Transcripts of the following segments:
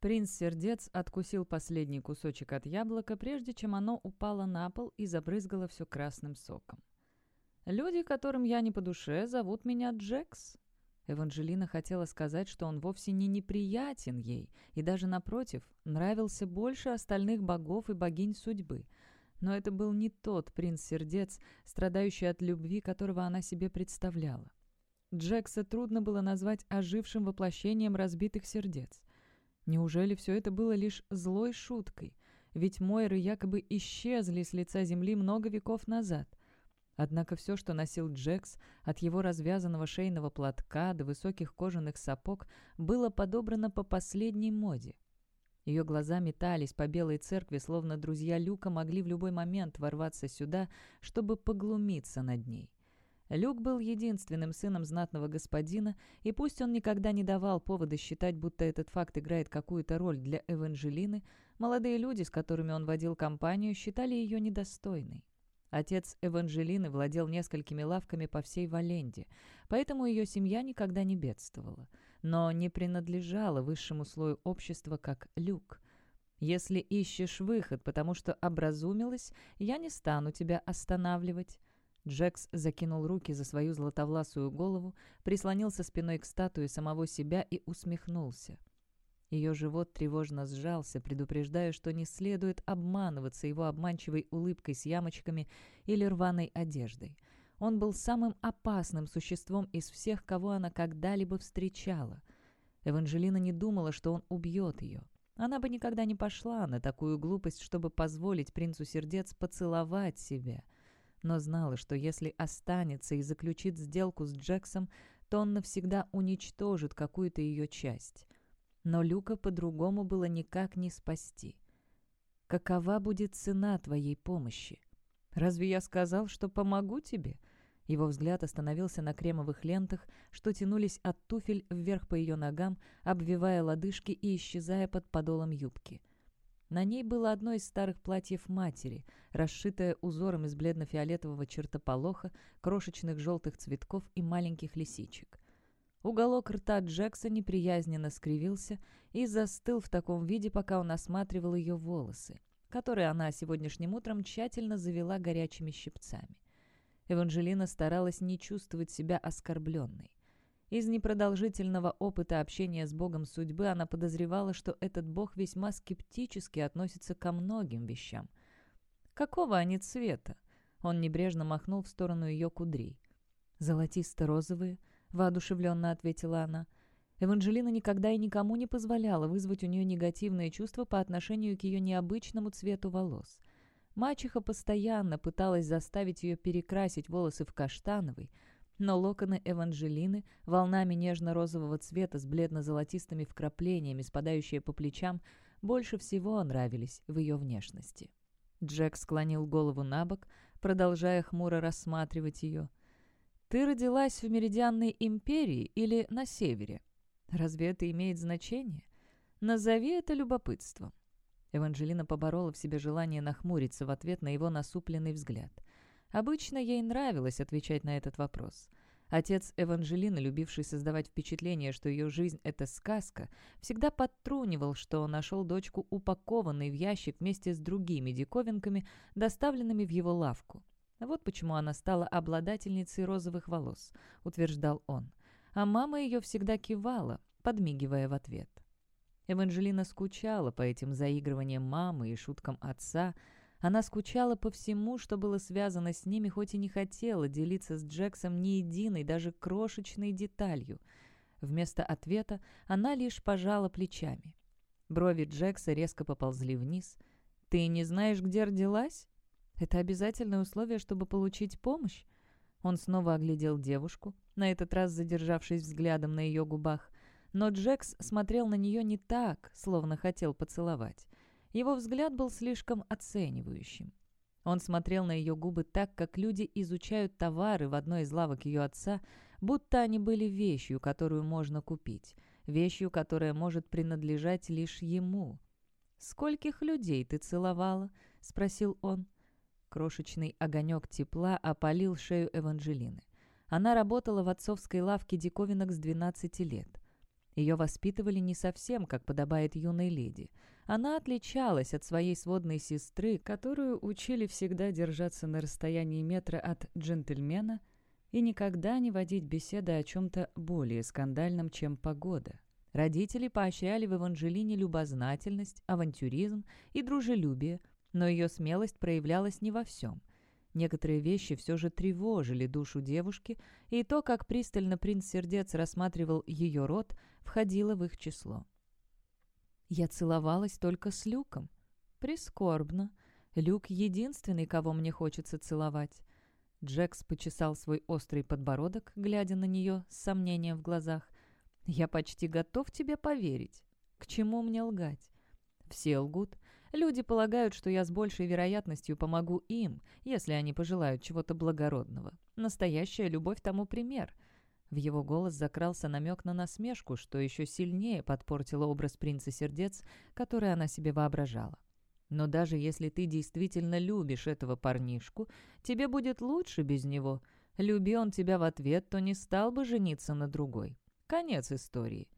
Принц Сердец откусил последний кусочек от яблока, прежде чем оно упало на пол и забрызгало все красным соком. «Люди, которым я не по душе, зовут меня Джекс». Эванжелина хотела сказать, что он вовсе не неприятен ей, и даже, напротив, нравился больше остальных богов и богинь судьбы. Но это был не тот принц-сердец, страдающий от любви, которого она себе представляла. Джекса трудно было назвать ожившим воплощением разбитых сердец. Неужели все это было лишь злой шуткой? Ведь Мойры якобы исчезли с лица земли много веков назад. Однако все, что носил Джекс, от его развязанного шейного платка до высоких кожаных сапог, было подобрано по последней моде. Ее глаза метались по белой церкви, словно друзья Люка могли в любой момент ворваться сюда, чтобы поглумиться над ней. Люк был единственным сыном знатного господина, и пусть он никогда не давал повода считать, будто этот факт играет какую-то роль для Эванжелины, молодые люди, с которыми он водил компанию, считали ее недостойной. Отец Эванжелины владел несколькими лавками по всей Валенде, поэтому ее семья никогда не бедствовала, но не принадлежала высшему слою общества, как Люк. «Если ищешь выход, потому что образумилась, я не стану тебя останавливать», Джекс закинул руки за свою златовласую голову, прислонился спиной к статуе самого себя и усмехнулся. Ее живот тревожно сжался, предупреждая, что не следует обманываться его обманчивой улыбкой с ямочками или рваной одеждой. Он был самым опасным существом из всех, кого она когда-либо встречала. Эванжелина не думала, что он убьет ее. Она бы никогда не пошла на такую глупость, чтобы позволить принцу сердец поцеловать себя — но знала, что если останется и заключит сделку с Джексом, то он навсегда уничтожит какую-то ее часть. Но Люка по-другому было никак не спасти. «Какова будет цена твоей помощи? Разве я сказал, что помогу тебе?» Его взгляд остановился на кремовых лентах, что тянулись от туфель вверх по ее ногам, обвивая лодыжки и исчезая под подолом юбки. На ней было одно из старых платьев матери, расшитое узором из бледно-фиолетового чертополоха, крошечных желтых цветков и маленьких лисичек. Уголок рта Джекса неприязненно скривился и застыл в таком виде, пока он осматривал ее волосы, которые она сегодняшним утром тщательно завела горячими щипцами. Эванжелина старалась не чувствовать себя оскорбленной. Из непродолжительного опыта общения с богом судьбы она подозревала, что этот бог весьма скептически относится ко многим вещам. «Какого они цвета?» Он небрежно махнул в сторону ее кудрей. «Золотисто-розовые», — воодушевленно ответила она. Эванжелина никогда и никому не позволяла вызвать у нее негативные чувства по отношению к ее необычному цвету волос. Мачеха постоянно пыталась заставить ее перекрасить волосы в каштановый, но локоны Эванжелины, волнами нежно-розового цвета с бледно-золотистыми вкраплениями, спадающие по плечам, больше всего нравились в ее внешности. Джек склонил голову на бок, продолжая хмуро рассматривать ее. «Ты родилась в Меридианной империи или на севере? Разве это имеет значение? Назови это любопытством». Эванжелина поборола в себе желание нахмуриться в ответ на его насупленный взгляд – Обычно ей нравилось отвечать на этот вопрос. Отец Эванжелины, любивший создавать впечатление, что ее жизнь — это сказка, всегда подтрунивал, что нашел дочку упакованной в ящик вместе с другими диковинками, доставленными в его лавку. Вот почему она стала обладательницей розовых волос, утверждал он. А мама ее всегда кивала, подмигивая в ответ. Эванжелина скучала по этим заигрываниям мамы и шуткам отца, она скучала по всему, что было связано с ними, хоть и не хотела делиться с Джексом ни единой, даже крошечной деталью. Вместо ответа она лишь пожала плечами. Брови Джекса резко поползли вниз. «Ты не знаешь, где родилась? Это обязательное условие, чтобы получить помощь?» Он снова оглядел девушку, на этот раз задержавшись взглядом на ее губах. Но Джекс смотрел на нее не так, словно хотел поцеловать. Его взгляд был слишком оценивающим. Он смотрел на ее губы так, как люди изучают товары в одной из лавок ее отца, будто они были вещью, которую можно купить, вещью, которая может принадлежать лишь ему. «Скольких людей ты целовала?» — спросил он. Крошечный огонек тепла опалил шею Эванжелины. Она работала в отцовской лавке диковинок с 12 лет. Ее воспитывали не совсем, как подобает юной леди. Она отличалась от своей сводной сестры, которую учили всегда держаться на расстоянии метра от джентльмена и никогда не водить беседы о чем-то более скандальном, чем погода. Родители поощряли в Эванжелине любознательность, авантюризм и дружелюбие, но ее смелость проявлялась не во всем. Некоторые вещи все же тревожили душу девушки, и то, как пристально принц сердец рассматривал ее рот, входило в их число. «Я целовалась только с Люком. Прискорбно. Люк — единственный, кого мне хочется целовать». Джекс почесал свой острый подбородок, глядя на нее с сомнением в глазах. «Я почти готов тебе поверить. К чему мне лгать?» «Все лгут. Люди полагают, что я с большей вероятностью помогу им, если они пожелают чего-то благородного. Настоящая любовь тому пример». В его голос закрался намек на насмешку, что еще сильнее подпортило образ принца сердец, который она себе воображала. «Но даже если ты действительно любишь этого парнишку, тебе будет лучше без него. Люби он тебя в ответ, то не стал бы жениться на другой. Конец истории.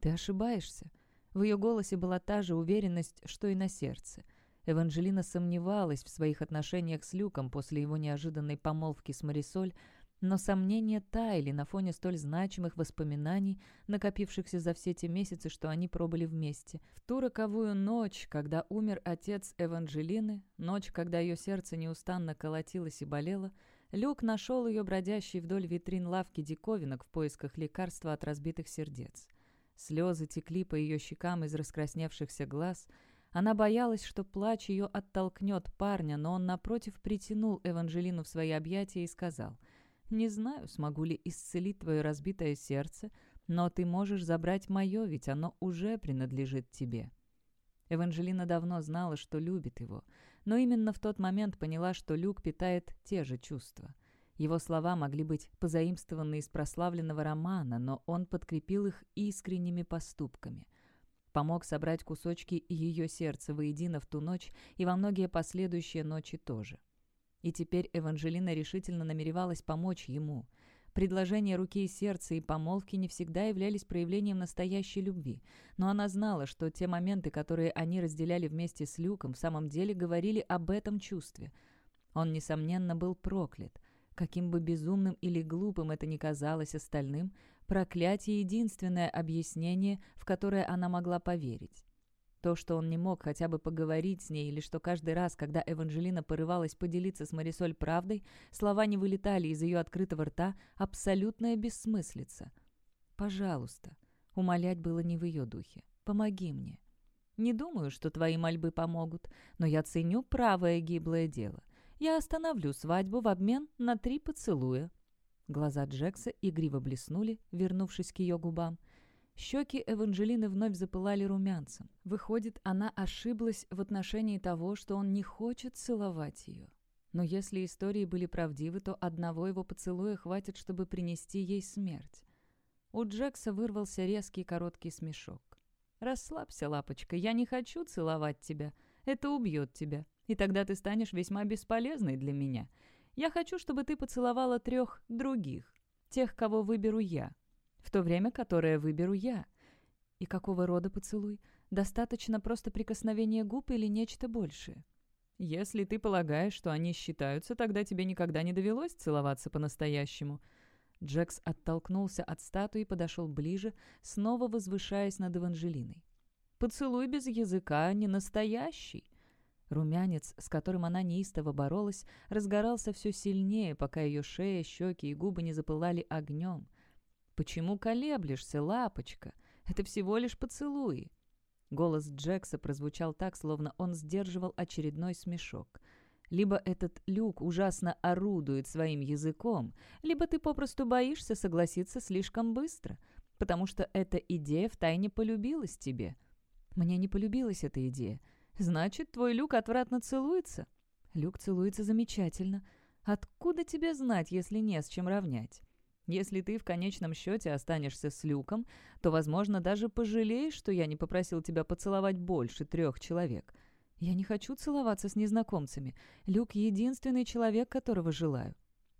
Ты ошибаешься. В ее голосе была та же уверенность, что и на сердце. Эванжелина сомневалась в своих отношениях с Люком после его неожиданной помолвки с Марисоль, но сомнения таяли на фоне столь значимых воспоминаний, накопившихся за все те месяцы, что они пробыли вместе. В ту роковую ночь, когда умер отец Эванжелины, ночь, когда ее сердце неустанно колотилось и болело, Люк нашел ее бродящей вдоль витрин лавки диковинок в поисках лекарства от разбитых сердец. Слезы текли по ее щекам из раскрасневшихся глаз. Она боялась, что плач ее оттолкнет парня, но он, напротив, притянул Эванжелину в свои объятия и сказал, «Не знаю, смогу ли исцелить твое разбитое сердце, но ты можешь забрать мое, ведь оно уже принадлежит тебе». Эванжелина давно знала, что любит его, но именно в тот момент поняла, что Люк питает те же чувства. Его слова могли быть позаимствованы из прославленного романа, но он подкрепил их искренними поступками. Помог собрать кусочки ее сердца воедино в ту ночь и во многие последующие ночи тоже. И теперь Эванжелина решительно намеревалась помочь ему. Предложение руки и сердца и помолвки не всегда являлись проявлением настоящей любви, но она знала, что те моменты, которые они разделяли вместе с Люком, в самом деле говорили об этом чувстве. Он, несомненно, был проклят — Каким бы безумным или глупым это ни казалось остальным, проклятие — единственное объяснение, в которое она могла поверить. То, что он не мог хотя бы поговорить с ней, или что каждый раз, когда Эванжелина порывалась поделиться с Марисоль правдой, слова не вылетали из ее открытого рта, абсолютная бессмыслица. «Пожалуйста», — умолять было не в ее духе, — «помоги мне». «Не думаю, что твои мольбы помогут, но я ценю правое гиблое дело я остановлю свадьбу в обмен на три поцелуя». Глаза Джекса игриво блеснули, вернувшись к ее губам. Щеки Эванжелины вновь запылали румянцем. Выходит, она ошиблась в отношении того, что он не хочет целовать ее. Но если истории были правдивы, то одного его поцелуя хватит, чтобы принести ей смерть. У Джекса вырвался резкий короткий смешок. «Расслабься, лапочка, я не хочу целовать тебя. Это убьет тебя и тогда ты станешь весьма бесполезной для меня. Я хочу, чтобы ты поцеловала трех других, тех, кого выберу я, в то время, которое выберу я. И какого рода поцелуй? Достаточно просто прикосновения губ или нечто большее? Если ты полагаешь, что они считаются, тогда тебе никогда не довелось целоваться по-настоящему». Джекс оттолкнулся от статуи и подошел ближе, снова возвышаясь над Эванжелиной. «Поцелуй без языка не настоящий. Румянец, с которым она неистово боролась, разгорался все сильнее, пока ее шея, щеки и губы не запылали огнем. «Почему колеблешься, лапочка? Это всего лишь поцелуи!» Голос Джекса прозвучал так, словно он сдерживал очередной смешок. «Либо этот люк ужасно орудует своим языком, либо ты попросту боишься согласиться слишком быстро, потому что эта идея втайне полюбилась тебе». «Мне не полюбилась эта идея. Значит, твой Люк отвратно целуется? Люк целуется замечательно. Откуда тебе знать, если не с чем равнять? Если ты в конечном счете останешься с Люком, то, возможно, даже пожалеешь, что я не попросил тебя поцеловать больше трех человек. Я не хочу целоваться с незнакомцами. Люк — единственный человек, которого желаю.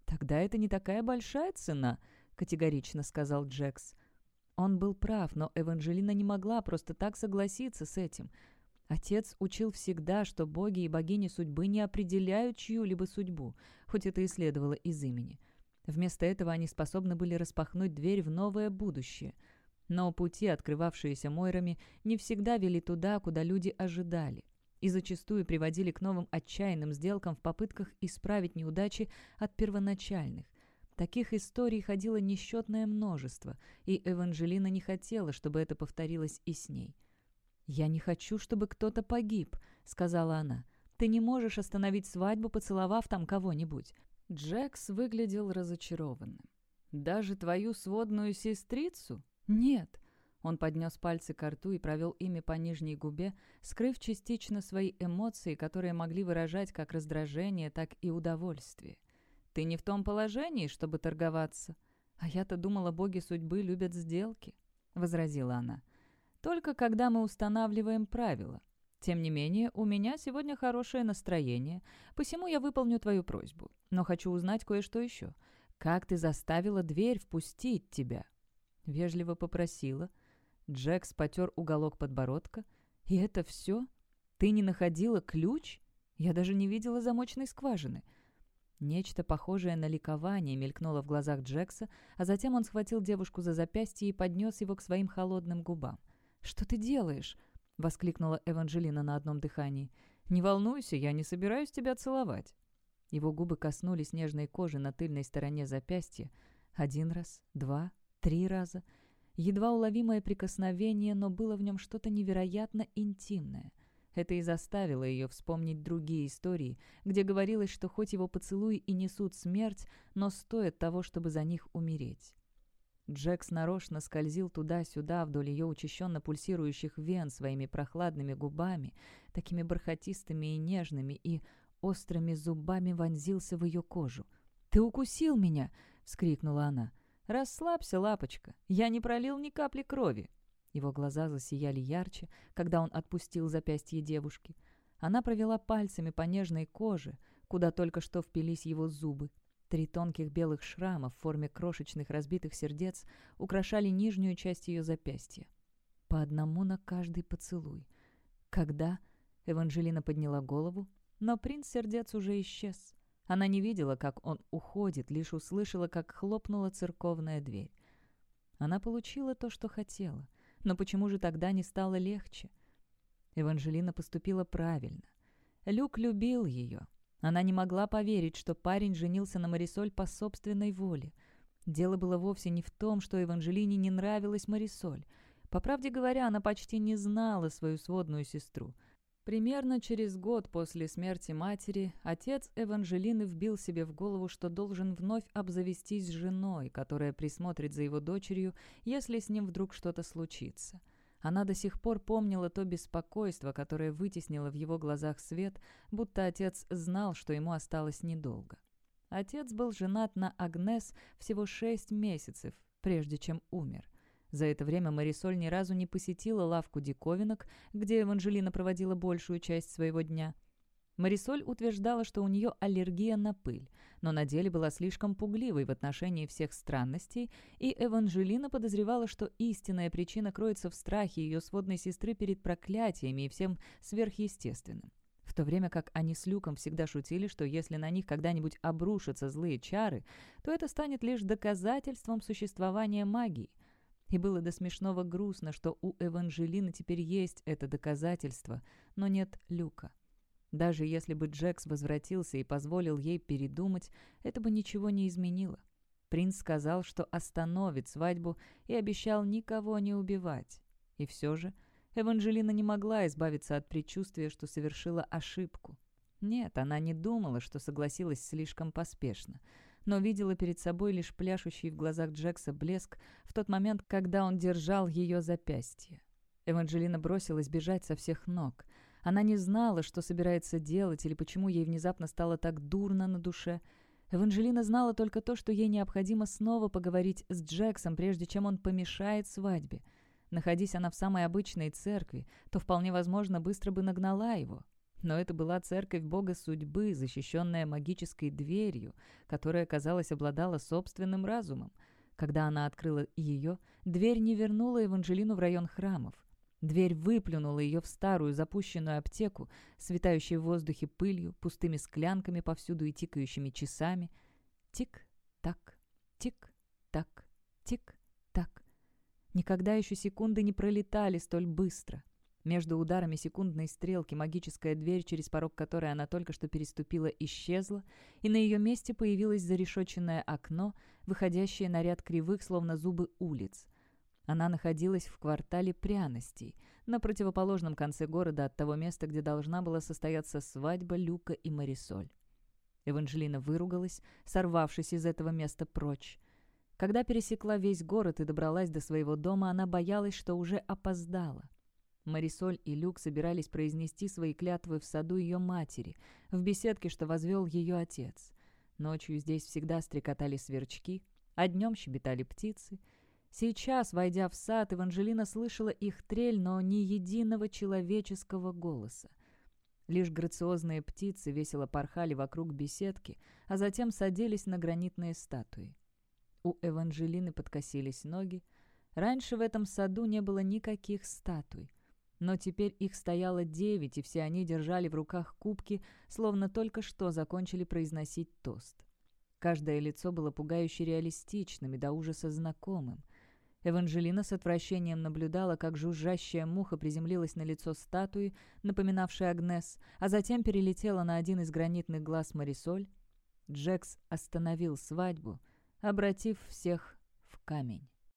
Тогда это не такая большая цена, — категорично сказал Джекс. Он был прав, но Эванжелина не могла просто так согласиться с этим. Отец учил всегда, что боги и богини судьбы не определяют чью-либо судьбу, хоть это и следовало из имени. Вместо этого они способны были распахнуть дверь в новое будущее. Но пути, открывавшиеся Мойрами, не всегда вели туда, куда люди ожидали, и зачастую приводили к новым отчаянным сделкам в попытках исправить неудачи от первоначальных. Таких историй ходило несчетное множество, и Эванжелина не хотела, чтобы это повторилось и с ней. «Я не хочу, чтобы кто-то погиб», — сказала она. «Ты не можешь остановить свадьбу, поцеловав там кого-нибудь». Джекс выглядел разочарованным. «Даже твою сводную сестрицу?» «Нет». Он поднес пальцы к рту и провел ими по нижней губе, скрыв частично свои эмоции, которые могли выражать как раздражение, так и удовольствие. «Ты не в том положении, чтобы торговаться. А я-то думала, боги судьбы любят сделки», — возразила она. Только когда мы устанавливаем правила. Тем не менее, у меня сегодня хорошее настроение, посему я выполню твою просьбу. Но хочу узнать кое-что еще. Как ты заставила дверь впустить тебя?» Вежливо попросила. Джекс потер уголок подбородка. «И это все? Ты не находила ключ? Я даже не видела замочной скважины». Нечто похожее на ликование мелькнуло в глазах Джекса, а затем он схватил девушку за запястье и поднес его к своим холодным губам. «Что ты делаешь?» — воскликнула Эванжелина на одном дыхании. «Не волнуйся, я не собираюсь тебя целовать». Его губы коснулись нежной кожи на тыльной стороне запястья. Один раз, два, три раза. Едва уловимое прикосновение, но было в нем что-то невероятно интимное. Это и заставило ее вспомнить другие истории, где говорилось, что хоть его поцелуи и несут смерть, но стоят того, чтобы за них умереть. Джекс нарочно скользил туда-сюда вдоль ее учащенно пульсирующих вен своими прохладными губами, такими бархатистыми и нежными, и острыми зубами вонзился в ее кожу. «Ты укусил меня!» — вскрикнула она. «Расслабься, лапочка, я не пролил ни капли крови!» Его глаза засияли ярче, когда он отпустил запястье девушки. Она провела пальцами по нежной коже, куда только что впились его зубы, Три тонких белых шрама в форме крошечных разбитых сердец украшали нижнюю часть ее запястья. По одному на каждый поцелуй. Когда Эванжелина подняла голову, но принц сердец уже исчез. Она не видела, как он уходит, лишь услышала, как хлопнула церковная дверь. Она получила то, что хотела. Но почему же тогда не стало легче? Эванжелина поступила правильно. Люк любил ее, она не могла поверить, что парень женился на Марисоль по собственной воле. Дело было вовсе не в том, что Эванжелине не нравилась Марисоль. По правде говоря, она почти не знала свою сводную сестру. Примерно через год после смерти матери отец Эванжелины вбил себе в голову, что должен вновь обзавестись женой, которая присмотрит за его дочерью, если с ним вдруг что-то случится. Она до сих пор помнила то беспокойство, которое вытеснило в его глазах свет, будто отец знал, что ему осталось недолго. Отец был женат на Агнес всего шесть месяцев, прежде чем умер. За это время Марисоль ни разу не посетила лавку диковинок, где Эванжелина проводила большую часть своего дня – Марисоль утверждала, что у нее аллергия на пыль, но на деле была слишком пугливой в отношении всех странностей, и Эванжелина подозревала, что истинная причина кроется в страхе ее сводной сестры перед проклятиями и всем сверхъестественным. В то время как они с Люком всегда шутили, что если на них когда-нибудь обрушатся злые чары, то это станет лишь доказательством существования магии. И было до смешного грустно, что у Эванжелины теперь есть это доказательство, но нет Люка. Даже если бы Джекс возвратился и позволил ей передумать, это бы ничего не изменило. Принц сказал, что остановит свадьбу и обещал никого не убивать. И все же Эванжелина не могла избавиться от предчувствия, что совершила ошибку. Нет, она не думала, что согласилась слишком поспешно, но видела перед собой лишь пляшущий в глазах Джекса блеск в тот момент, когда он держал ее запястье. Эванжелина бросилась бежать со всех ног. Она не знала, что собирается делать или почему ей внезапно стало так дурно на душе. Эванжелина знала только то, что ей необходимо снова поговорить с Джексом, прежде чем он помешает свадьбе. Находись она в самой обычной церкви, то вполне возможно быстро бы нагнала его. Но это была церковь бога судьбы, защищенная магической дверью, которая, казалось, обладала собственным разумом. Когда она открыла ее, дверь не вернула Эванжелину в район храмов. Дверь выплюнула ее в старую запущенную аптеку, светающей в воздухе пылью, пустыми склянками повсюду и тикающими часами. Тик-так, тик-так, тик-так. Никогда еще секунды не пролетали столь быстро. Между ударами секундной стрелки магическая дверь, через порог которой она только что переступила, исчезла, и на ее месте появилось зарешоченное окно, выходящее на ряд кривых, словно зубы улиц. Она находилась в квартале пряностей, на противоположном конце города от того места, где должна была состояться свадьба Люка и Марисоль. Эванжелина выругалась, сорвавшись из этого места прочь. Когда пересекла весь город и добралась до своего дома, она боялась, что уже опоздала. Марисоль и Люк собирались произнести свои клятвы в саду ее матери, в беседке, что возвел ее отец. Ночью здесь всегда стрекотали сверчки, а днем щебетали птицы. Сейчас, войдя в сад, Эванжелина слышала их трель, но ни единого человеческого голоса. Лишь грациозные птицы весело порхали вокруг беседки, а затем садились на гранитные статуи. У Эванжелины подкосились ноги. Раньше в этом саду не было никаких статуй. Но теперь их стояло девять, и все они держали в руках кубки, словно только что закончили произносить тост. Каждое лицо было пугающе реалистичным и до ужаса знакомым. Эванжелина с отвращением наблюдала, как жужжащая муха приземлилась на лицо статуи, напоминавшей Агнес, а затем перелетела на один из гранитных глаз Марисоль. Джекс остановил свадьбу, обратив всех в камень.